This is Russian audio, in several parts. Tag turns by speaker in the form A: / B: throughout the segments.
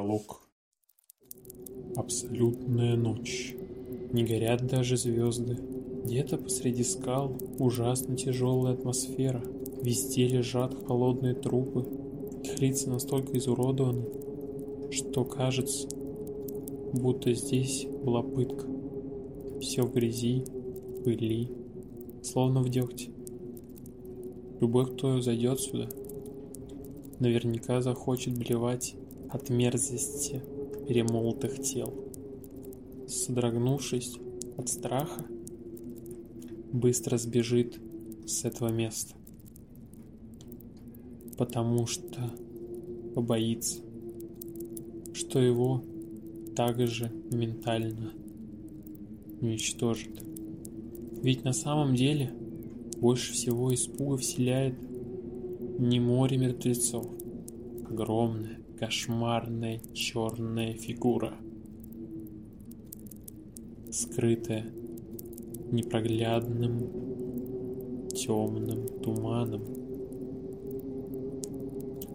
A: Пролог. Абсолютная ночь. Не горят даже звезды. Где-то посреди скал ужасно тяжелая атмосфера. Везде лежат холодные трупы. Их лица настолько изуродованы, что кажется, будто здесь была пытка. Все в грязи, пыли, словно в дегте. Любой, кто зайдет сюда, наверняка захочет блевать от мерзости перемолотых тел. Содрогнувшись от страха, быстро сбежит с этого места, потому что побоится, что его также ментально уничтожит. Ведь на самом деле больше всего испуга вселяет не море мертвецов, огромное, кошмарная черная фигура, скрытая непроглядным темным туманом.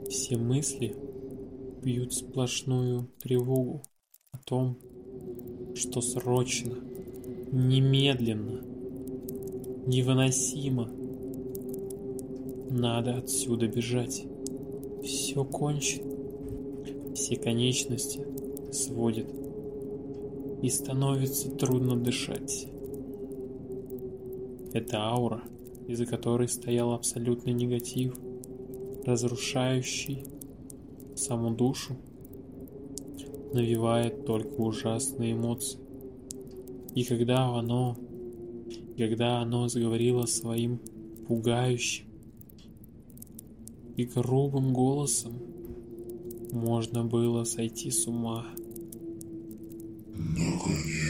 A: Все мысли бьют сплошную тревогу о том, что срочно, немедленно, невыносимо надо отсюда бежать. Все кончено все конечности сводит и становится трудно дышать. Это аура, из-за которой стоял абсолютный негатив, разрушающий саму душу, навевает только ужасные эмоции. И когда оно, когда оно заговорило своим пугающим и грубым голосом, можно было сойти с ума.
B: Наконец,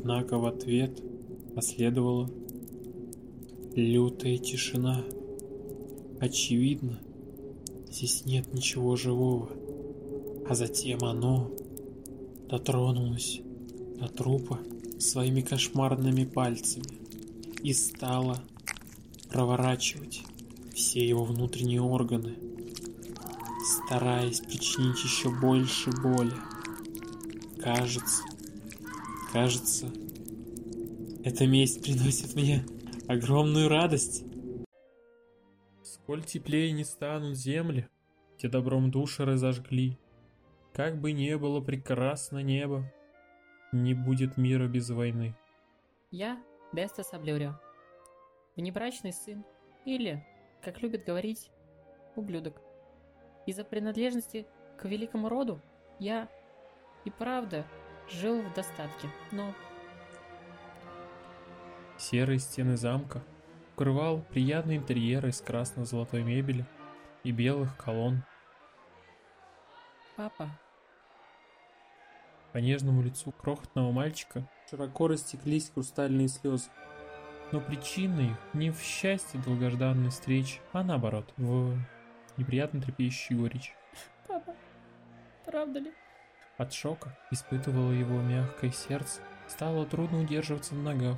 A: Однако в ответ последовала лютая тишина. Очевидно, здесь нет ничего живого. А затем оно дотронулось до трупа своими кошмарными пальцами и стало проворачивать все его внутренние органы, стараясь причинить еще больше боли. Кажется, кажется, эта месть приносит мне огромную радость. Сколь теплее не станут земли, те добром души разожгли. Как бы не было прекрасно небо, не будет мира без войны.
C: Я Деста Саблюрио. Внебрачный сын, или, как любят говорить, ублюдок. Из-за принадлежности к великому роду я и правда жил в достатке, но
A: Серые стены замка укрывал приятный интерьер из красно-золотой мебели и белых колонн.
C: папа,
A: По нежному лицу крохотного мальчика широко растеклись хрустальные слезы. Но причина их не в счастье долгожданной встречи, а наоборот, в неприятно трепещущей горечи.
C: папа, правда ли?
A: От шока испытывало его мягкое сердце, стало трудно удерживаться на ногах.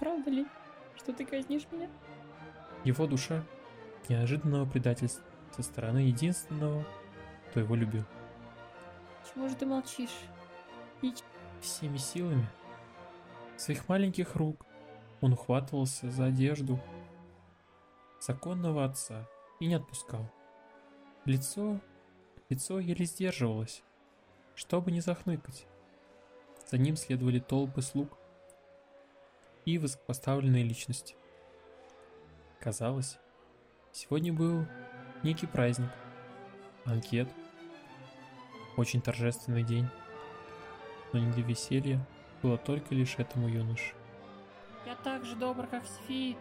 C: Правда ли, что ты казнишь меня?
A: Его душа неожиданного предательства со стороны единственного, кто его любил.
C: Чего же ты молчишь? И
A: Всеми силами своих маленьких рук он ухватывался за одежду законного отца и не отпускал. Лицо, лицо еле сдерживалось, чтобы не захныкать. За ним следовали толпы слуг и высокопоставленные личности. Казалось, сегодня был некий праздник, анкет. Очень торжественный день. Но не для веселья было только лишь этому юноше.
C: Я так же добр, как Сфит.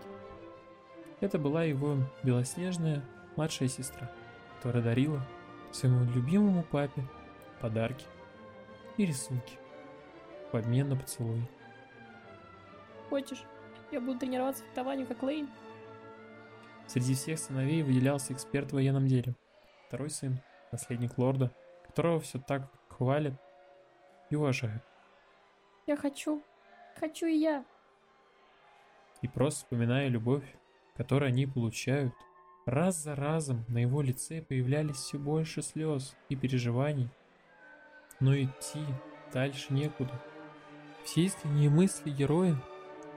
A: Это была его белоснежная младшая сестра, которая дарила своему любимому папе подарки и рисунки в обмен на поцелуй.
C: Хочешь, я буду тренироваться в фехтованию, как Лейн?
A: Среди всех сыновей выделялся эксперт в военном деле. Второй сын, наследник лорда, которого все так хвалят и уважают.
C: Я хочу. Хочу и я.
A: И просто вспоминая любовь, которую они получают, раз за разом на его лице появлялись все больше слез и переживаний. Но идти дальше некуда. Все искренние мысли героя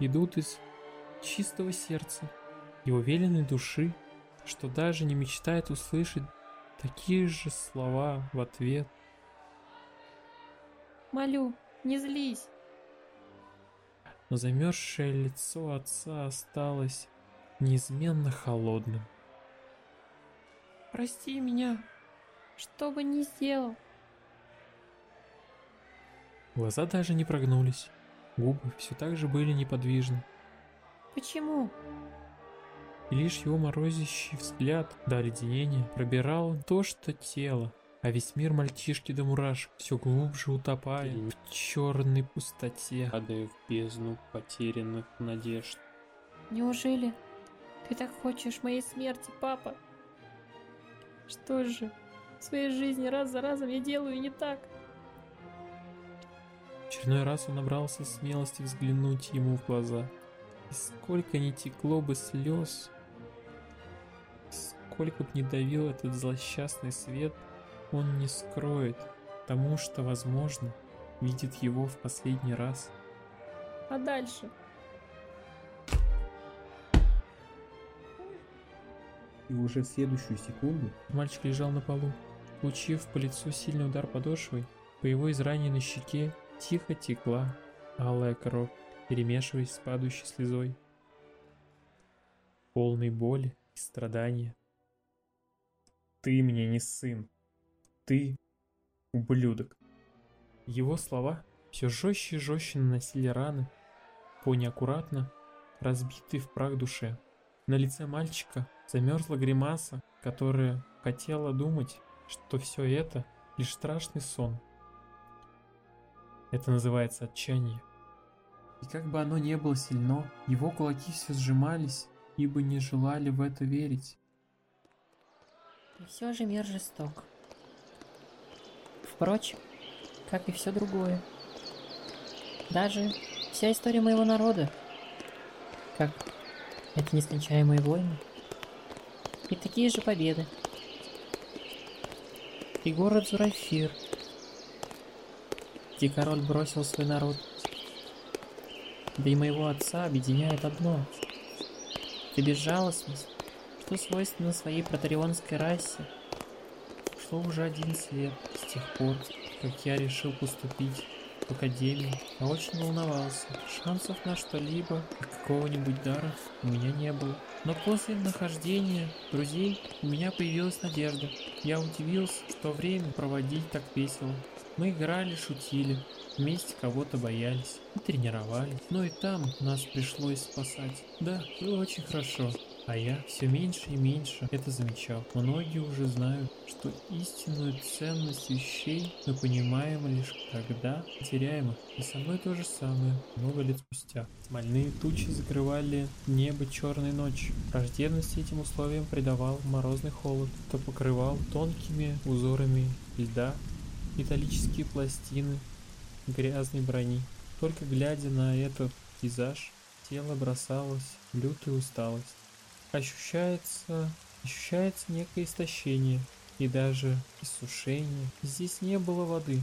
A: идут из чистого сердца и уверенной души, что даже не мечтает услышать такие же слова в ответ.
C: Молю, не злись.
A: Но замерзшее лицо отца осталось неизменно холодным.
C: Прости меня. Что бы ни сделал.
A: Глаза даже не прогнулись, губы все так же были неподвижны.
C: Почему?
A: И лишь его морозящий взгляд до оледенения пробирал то, что тело, а весь мир мальчишки до мурашек, все глубже утопая в черной пустоте, падая в бездну потерянных надежд.
C: Неужели ты так хочешь моей смерти, папа? Что же, в своей жизни раз за разом я делаю не так.
A: В очередной раз он набрался смелости взглянуть ему в глаза. И сколько не текло бы слез, сколько бы не давил этот злосчастный свет, он не скроет, потому что, возможно, видит его в последний раз.
C: А дальше?
A: И уже в следующую секунду мальчик лежал на полу. Получив по лицу сильный удар подошвой, по его израненной щеке тихо текла алая кровь, перемешиваясь с падающей слезой. Полной боли и страдания. «Ты мне не сын. Ты ублюдок». Его слова все жестче и жестче наносили раны по неаккуратно разбитой в прах душе. На лице мальчика замерзла гримаса, которая хотела думать, что все это лишь страшный сон. Это называется отчаяние. И как бы оно не было сильно, его кулаки все сжимались, ибо не желали в это верить.
C: И все же мир жесток. Впрочем, как и все другое. Даже вся история моего народа, как эти нескончаемые войны, и такие же победы. И город Зурафир, где король бросил свой народ. Да и моего отца объединяет одно. Это безжалостность, что свойственно своей протарионской расе. Прошло уже 11 лет с тех пор, как я решил поступить в академию, я очень волновался. Шансов на что-либо какого-нибудь дара у меня не было. Но после нахождения друзей у меня появилась надежда. Я удивился, что время проводить так весело. Мы играли, шутили, вместе кого-то боялись и тренировались. Но и там нас пришлось спасать. Да, было очень хорошо. А я все меньше и меньше это замечал. Многие уже знают, что истинную ценность вещей мы понимаем лишь когда теряем их. И со мной то же самое, много лет спустя. Смольные тучи закрывали небо черной ночью. Враждебность этим условиям придавал морозный холод, то покрывал тонкими узорами льда металлические пластины грязной брони. Только глядя на этот пейзаж, тело бросалось в лютую усталость. Ощущается, ощущается некое истощение и даже иссушение. Здесь не было воды,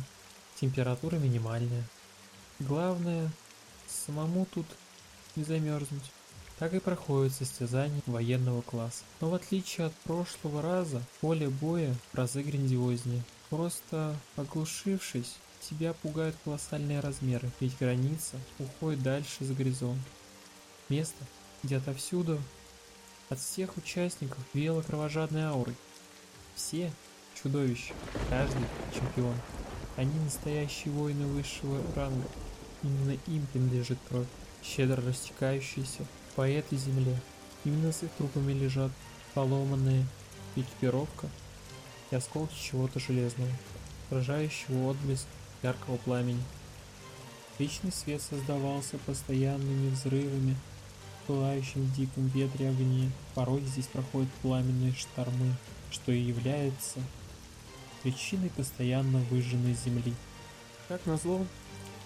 C: температура минимальная. Главное, самому тут не замерзнуть. Так и проходит состязание военного класса. Но в отличие от прошлого раза, поле боя в разы. Просто оглушившись, тебя пугают колоссальные размеры, ведь граница уходит дальше за горизонт. Место, где отовсюду от всех участников веяло кровожадной аурой. Все
A: чудовища. Каждый чемпион. Они настоящие воины высшего ранга. Именно им принадлежит кровь, щедро растекающаяся по этой земле. Именно с их трупами лежат поломанная экипировка и осколки чего-то железного, отражающего отблеск яркого пламени. Вечный свет создавался постоянными взрывами, пылающим в диком ветре огне. Порой здесь проходят пламенные штормы, что и является причиной постоянно выжженной земли. Как назло,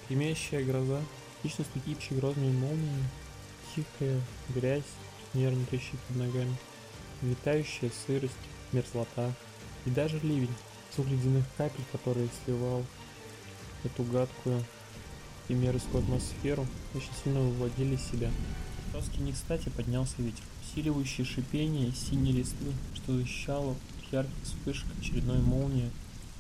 A: гремящая гроза, вечно стукившая грозными молниями, тихая грязь, нервно трещит под ногами, витающая сырость, мерзлота и даже ливень, звук ледяных капель, которые сливал эту гадкую и мерзкую атмосферу, очень сильно выводили себя. Тоски не кстати поднялся ветер, усиливающий шипение синей листвы, что защищало ярких вспышек очередной молнии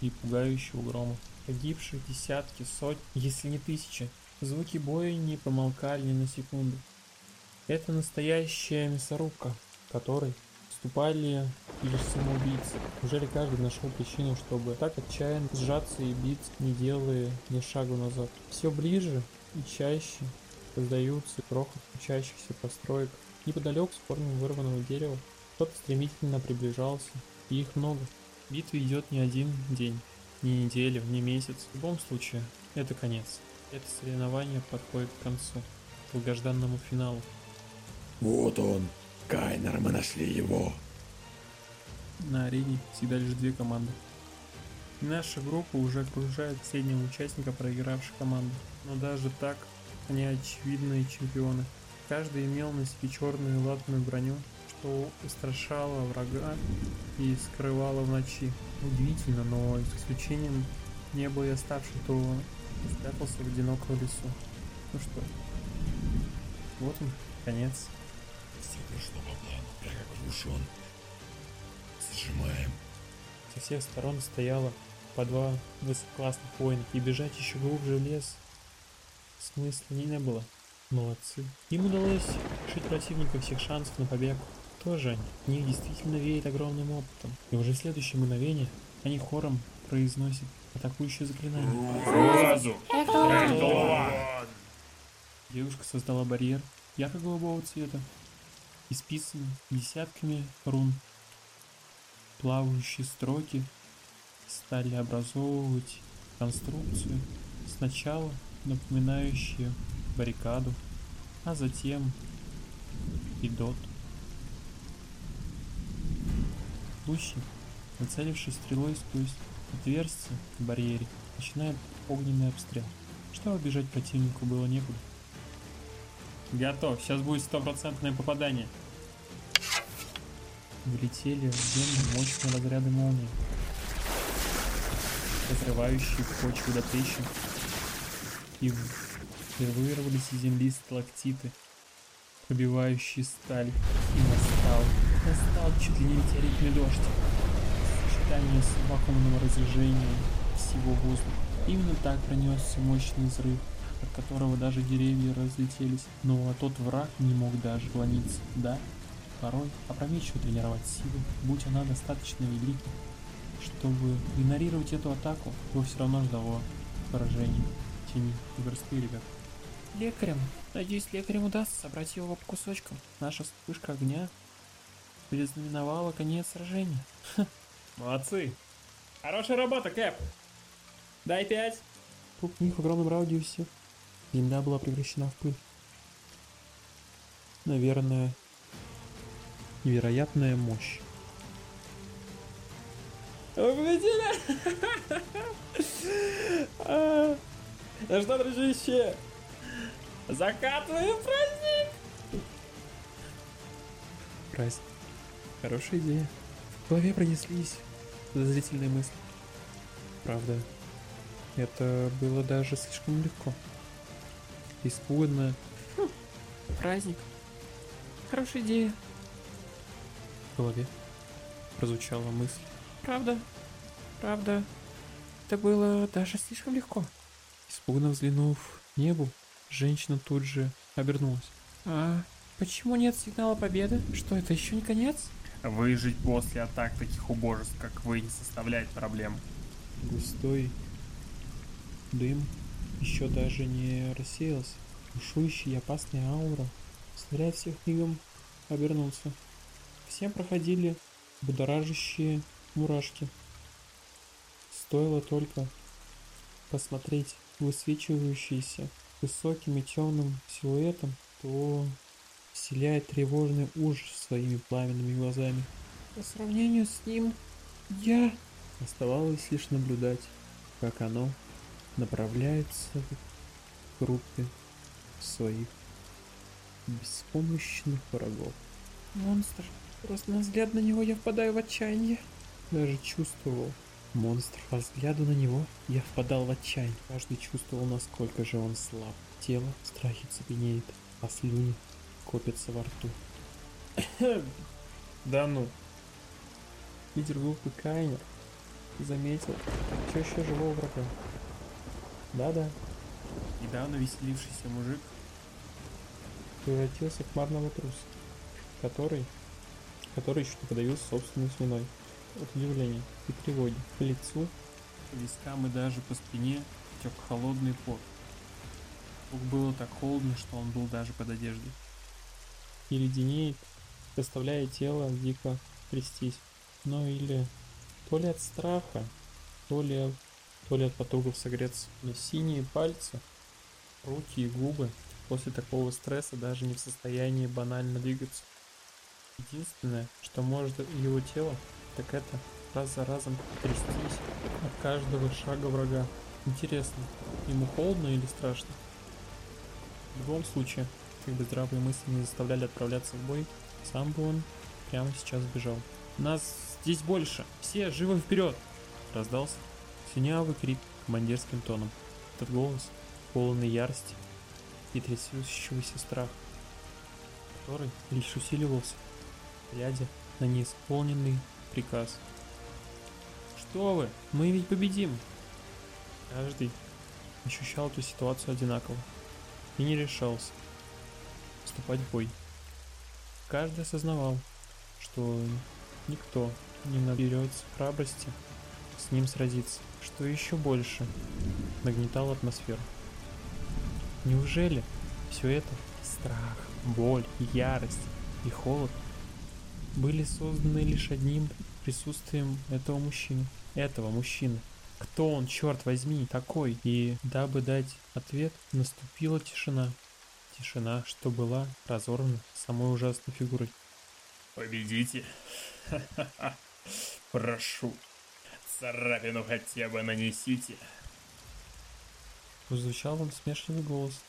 A: и пугающего грома. Погибших десятки, сотни, если не тысячи. Звуки боя не помолкали ни на секунду. Это настоящая мясорубка, которой вступали лишь самоубийцы. Неужели каждый нашел причину, чтобы так отчаянно сжаться и биться, не делая ни шагу назад? Все ближе и чаще раздаются крохот учащихся построек. Неподалеку с корнем вырванного дерева кто-то стремительно приближался, и их много. Битва идет не один день, не неделю, не месяц. В любом случае, это конец. Это соревнование подходит к концу, к долгожданному финалу.
D: Вот он, Кайнер, мы нашли его.
A: На арене всегда лишь две команды. Наша группа уже окружает среднего участника проигравшей команды. Но даже так, они очевидные чемпионы. Каждый имел на себе черную латную броню, что устрашало врага и скрывало в ночи. Удивительно, но исключением не был и оставший, кто спрятался в одиноком лесу. Ну что, вот он, конец.
D: Все прошло по плану, враг окружен. Зажимаем.
A: Со всех сторон стояло по два высококлассных воина, и бежать еще глубже в лес смысла не было. Молодцы. Им удалось лишить противника всех шансов на побег. Тоже они. В них действительно веет огромным опытом. И уже в следующее мгновение они хором произносят атакующее заклинание.
B: Фразу!
A: Девушка создала барьер ярко-голубого цвета, исписанный десятками рун. Плавающие строки стали образовывать конструкцию, сначала напоминающую баррикаду, а затем и дот. Лучник, нацелившись стрелой сквозь отверстие в барьере, начинает огненный обстрел. Чтобы бежать противнику было некуда. Готов, сейчас будет стопроцентное попадание. Влетели в землю мощные разряды молнии, разрывающие почву до трещин, и в- вырвались из земли сталактиты, пробивающие сталь. И настал, настал чуть ли не метеоритный дождь. Сочетание с вакуумным разрежением всего воздуха. Именно так пронесся мощный взрыв, от которого даже деревья разлетелись. Но тот враг не мог даже клониться. Да, порой опрометчиво тренировать силу, будь она достаточно великой. Чтобы игнорировать эту атаку, его все равно ждало поражение. Тени непростые ребят. Лекарем. Надеюсь, лекарям удастся собрать его по кусочкам. Наша вспышка огня предзнаменовала конец сражения. Молодцы. Хорошая работа, Кэп. Дай пять. Вокруг них в огромном радиусе земля была превращена в пыль. Наверное, невероятная мощь. Вы победили! А, Ну что, дружище, закатываем праздник! Праздник. Хорошая идея. В голове пронеслись подозрительные мысли. Правда, это было даже слишком легко. Испуганно. «Хм, праздник. Хорошая идея. В голове прозвучала мысль. Правда, правда, это было даже слишком легко. Испуганно взглянув в небо, женщина тут же обернулась. А почему нет сигнала победы? Что, это еще не конец?
E: Выжить после атак таких убожеств, как вы, не составляет проблем.
A: Густой дым еще даже не рассеялся. Бушующая и опасная аура заставляет всех мигом обернуться. Всем проходили будоражащие мурашки. Стоило только посмотреть высвечивающийся высоким и темным силуэтом, то вселяет тревожный ужас своими пламенными глазами. По сравнению с ним, я... Оставалось лишь наблюдать, как оно направляется к группе своих беспомощных врагов. Монстр. Просто на взгляд на него я впадаю в отчаяние. Даже чувствовал. Монстр. По взгляду на него я впадал в отчаяние. Каждый чувствовал, насколько же он слаб. Тело в страхе цепенеет, а слюни копятся во рту. да ну. Лидер группы Кайнер заметил все еще живого врага. Да-да.
E: Недавно веселившийся мужик
A: превратился в марного труса, который, который еще не подавился собственной слюной. От удивления и тревоги по лицу,
E: по вискам и даже по спине тек холодный пот. Вокруг было так холодно, что он был даже под одеждой.
A: И леденеет, заставляя тело дико трястись. Ну или то ли от страха, то ли, то ли от потугов согреться. Но синие пальцы, руки и губы после такого стресса даже не в состоянии банально двигаться. Единственное, что может его тело, так это раз за разом трястись от каждого шага врага. Интересно, ему холодно или страшно? В любом случае, как бы здравые мысли не заставляли отправляться в бой, сам бы он прямо сейчас бежал.
E: Нас здесь больше! Все живы вперед!
A: Раздался синявый крик командирским тоном. Этот голос, полный ярости и трясущегося страха, который лишь усиливался, глядя на неисполненный приказ.
E: Что вы? Мы ведь победим!
A: Каждый ощущал эту ситуацию одинаково и не решался вступать в бой. Каждый осознавал, что никто не наберется храбрости с ним сразиться, что еще больше нагнетало атмосферу. Неужели все это страх, боль, ярость и холод были созданы лишь одним присутствием этого мужчины, этого мужчины? Кто он, черт возьми, такой? И дабы дать ответ, наступила тишина. Тишина, что была разорвана самой ужасной фигурой.
E: Победите. Прошу. Царапину хотя бы нанесите.
A: Прозвучал он смешливый голос.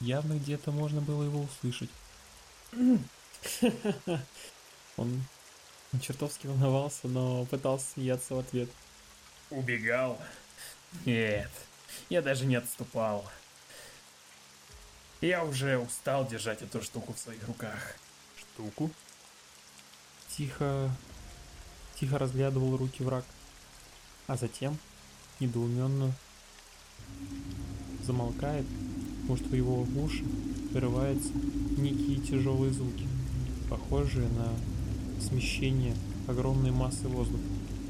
A: Явно где-то можно было его услышать. Он, он чертовски волновался, но пытался смеяться в ответ.
E: Убегал? Нет, я даже не отступал. Я уже устал держать эту штуку в своих руках.
A: Штуку? Тихо, тихо разглядывал руки враг, а затем недоуменно замолкает, может в его уши вырываются некие тяжелые звуки, похожие на смещение огромной массы воздуха.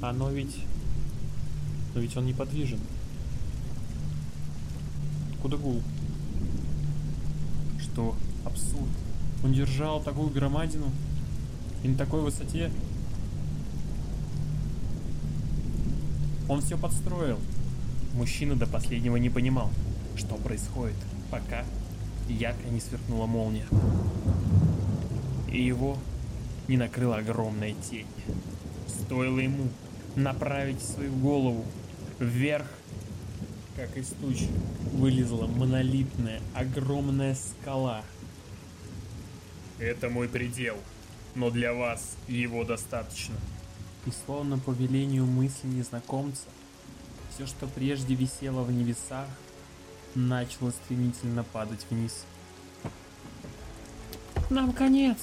A: Оно ведь... Но ведь он неподвижен. Куда гул?
E: Что? Абсурд. Он держал такую громадину и на такой высоте. Он все подстроил. Мужчина до последнего не понимал, что происходит, пока ярко не сверкнула молния. И его не накрыла огромная тень. Стоило ему направить свою голову вверх, как из туч вылезла монолитная огромная скала. Это мой предел, но для вас его достаточно.
A: И словно по велению мысли незнакомца, все, что прежде висело в небесах, начало стремительно падать вниз. «Нам конец!»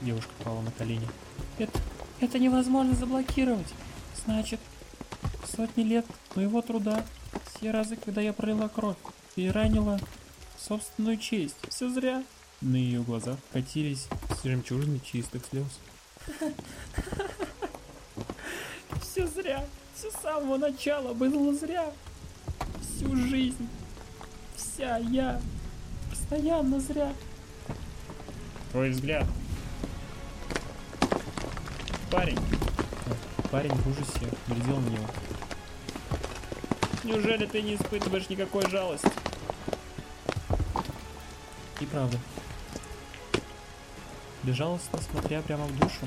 A: Девушка пала на колени. «Это, это невозможно заблокировать! Значит, сотни лет моего труда, все разы, когда я пролила кровь и ранила собственную честь, все зря!» На ее глазах катились жемчужины чистых слез.
F: Все зря. Все с самого начала было зря. Всю жизнь. Вся я. Постоянно зря.
A: Твой взгляд. Парень. Парень в ужасе глядел на него. Неужели ты не испытываешь никакой жалости? И правда. Безжалостно смотря прямо в душу,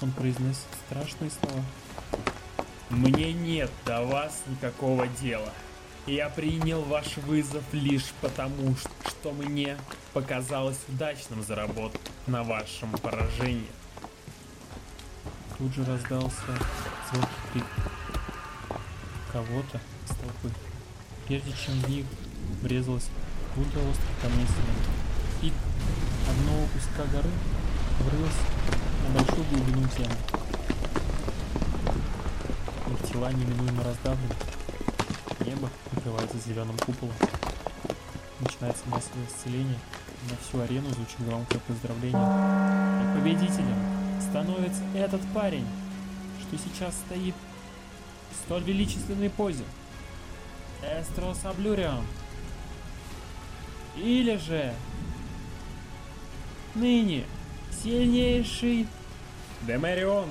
A: он произносит страшные слова. Мне нет до вас никакого дела. Я принял ваш вызов лишь потому, что мне показалось удачным заработать на вашем поражении. Тут же раздался звонкий крик кого-то из толпы, прежде чем в них врезалась груда острых камней. И одного куска горы врылась на большую глубину земли. Их тела неминуемо раздавлены. Небо покрывается зеленым куполом. Начинается массовое исцеление. На всю арену звучит громкое поздравление. И победителем становится этот парень, что сейчас стоит в столь величественной позе. Эстрос Аблюрион. Или же ныне сильнейший Демарион